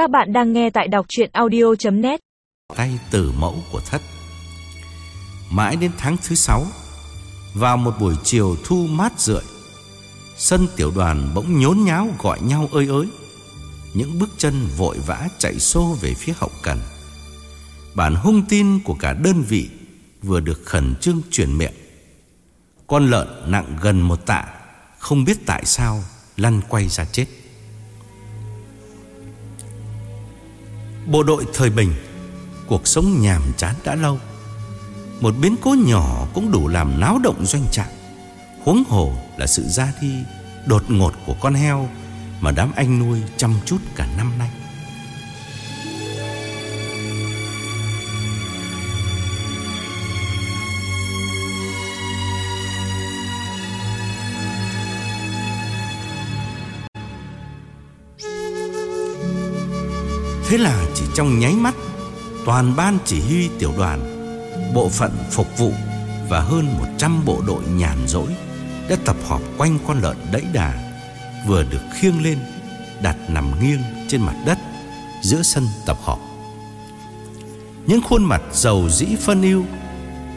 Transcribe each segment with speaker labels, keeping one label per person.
Speaker 1: Các bạn đang nghe tại đọc chuyện audio.net
Speaker 2: tay tử mẫu của thất. Mãi đến tháng thứ sáu, Vào một buổi chiều thu mát rượi, Sân tiểu đoàn bỗng nhốn nháo gọi nhau ơi ới. Những bước chân vội vã chạy xô về phía hậu cần. Bản hung tin của cả đơn vị Vừa được khẩn trương truyền miệng. Con lợn nặng gần một tạ, Không biết tại sao lăn quay ra chết. Bộ đội thời bình. Cuộc sống nhàm chán đã lâu. Một biến cố nhỏ cũng đủ làm náo động doanh trại. Huống hồ là sự ra đi đột ngột của con heo Mà đám anh nuôi chăm chút cả năm nay. Thế là chỉ trong nháy mắt, Toàn ban chỉ huy tiểu đoàn, Bộ phận phục vụ Và hơn 100 bộ đội nhàn rỗi Đã tập họp quanh con lợn đẫy đà, Vừa được khiêng lên, Đặt nằm nghiêng trên mặt đất Giữa sân tập họp. Những khuôn mặt giàu dĩ phân yêu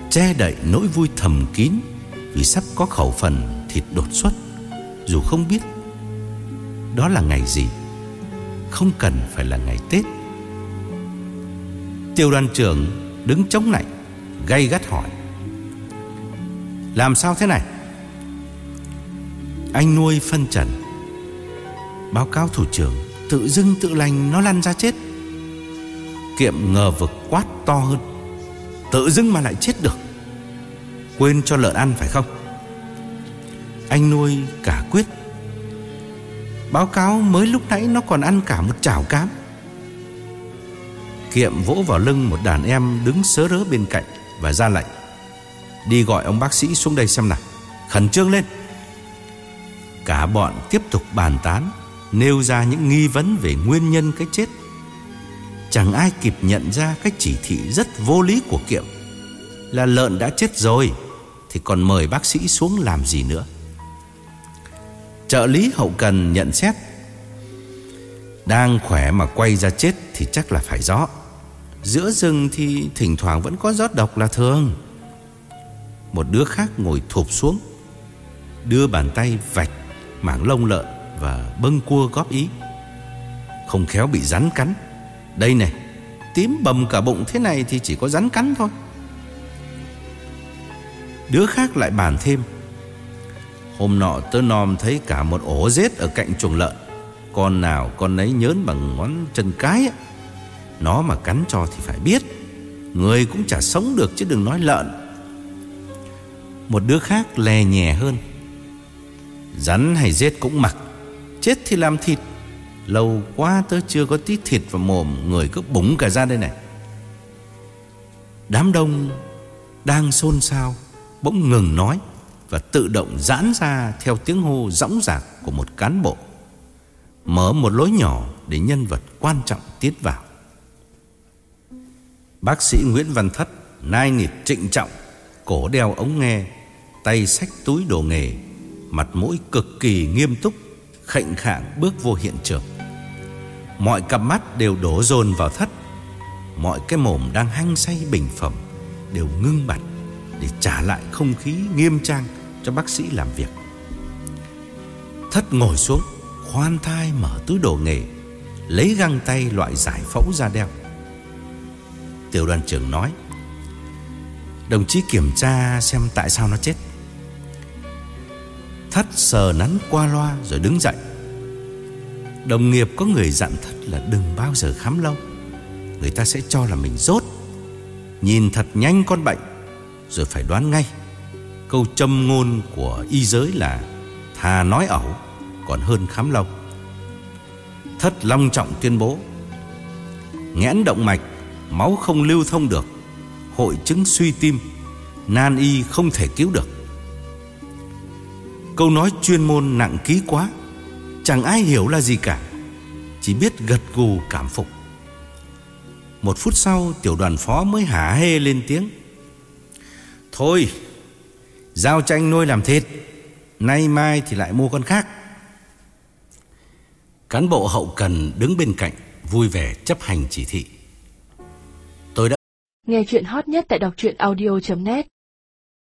Speaker 2: Che đậy nỗi vui thầm kín Vì sắp có khẩu phần thịt đột xuất, Dù không biết Đó là ngày gì không cần phải là ngày Tết. Tiêu đoàn trưởng đứng chống lại, Gây gắt hỏi Làm sao thế này? Anh nuôi phân trần. Báo cáo thủ trưởng Tự dưng tự lành nó lăn ra chết. Kiệm ngờ vực quát to hơn Tự dưng mà lại chết được. Quên cho lợn ăn phải không? Anh nuôi cả quyết Báo cáo mới lúc nãy nó còn ăn cả một chảo cám. Kiệm vỗ vào lưng một đàn em đứng sớ rớ bên cạnh Và ra lệnh. Đi gọi ông bác sĩ xuống đây xem nào. Khẩn trương lên. Cả bọn tiếp tục bàn tán, Nêu ra những nghi vấn về nguyên nhân cái chết. Chẳng ai kịp nhận ra cái chỉ thị rất vô lý của Kiệm. Là lợn đã chết rồi, Thì còn mời bác sĩ xuống làm gì nữa? Trợ lý hậu cần nhận xét. Đang khỏe mà quay ra chết Thì chắc là phải gió Giữa rừng thì thỉnh thoảng vẫn có gió độc là thường. Một đứa khác ngồi thụp xuống, Đưa bàn tay vạch mảng lông lợn Và bâng cua góp ý. Không khéo bị rắn cắn. Đây này, Tím bầm cả bụng thế này thì chỉ có rắn cắn thôi. Đứa khác lại bàn thêm. Hôm nọ tớ nòm thấy cả một ổ rết ở cạnh chuồng lợn. Con nào con ấy nhớn bằng ngón chân cái ấy. Nó mà cắn cho thì phải biết, Người cũng chả sống được chứ đừng nói lợn. Một đứa khác lè nhẹ hơn. Rắn hay rết cũng mặc, Chết thì làm thịt. Lâu quá tớ chưa có tí thịt vào mồm, Người cứ búng cả ra đây này. Đám đông Đang xôn xao, Bỗng ngừng nói và tự động giãn ra theo tiếng hô dõng dạc của một cán bộ. Mở một lối nhỏ để nhân vật quan trọng tiến vào. Bác sĩ Nguyễn Văn Thất nai nịt trịnh trọng, cổ đeo ống nghe, tay xách túi đồ nghề, mặt mũi cực kỳ nghiêm túc, khệnh khạng bước vô hiện trường. Mọi cặp mắt đều đổ dồn vào Thất, mọi cái mồm đang hăng say bình phẩm đều ngưng bặt để trả lại không khí nghiêm trang cho bác sĩ làm việc. Thất ngồi xuống, khoan thai mở túi đồ nghề, lấy găng tay loại giải phẫu ra đeo. Tiểu đoàn trưởng nói, đồng chí kiểm tra xem tại sao nó chết. Thất sờ nắn qua loa rồi đứng dậy. Đồng nghiệp có người dặn Thất là đừng bao giờ khám lâu. Người ta sẽ cho là mình rốt. Nhìn thật nhanh con bệnh rồi phải đoán ngay Câu châm ngôn của y giới là Thà nói ẩu còn hơn khám lộc. Thất long trọng tuyên bố, nghẽn động mạch, Máu không lưu thông được, Hội chứng suy tim, Nan y không thể cứu được. Câu nói chuyên môn nặng ký quá, Chẳng ai hiểu là gì cả, Chỉ biết gật gù cảm phục. Một phút sau, tiểu đoàn phó mới hả hê lên tiếng, Thôi Giao tranh nuôi làm thịt. Nay mai thì lại mua con khác. Cán bộ hậu cần đứng bên cạnh vui vẻ chấp hành chỉ thị. Tôi đã
Speaker 3: Nghe chuyện hot nhất tại đọc truyện audio.net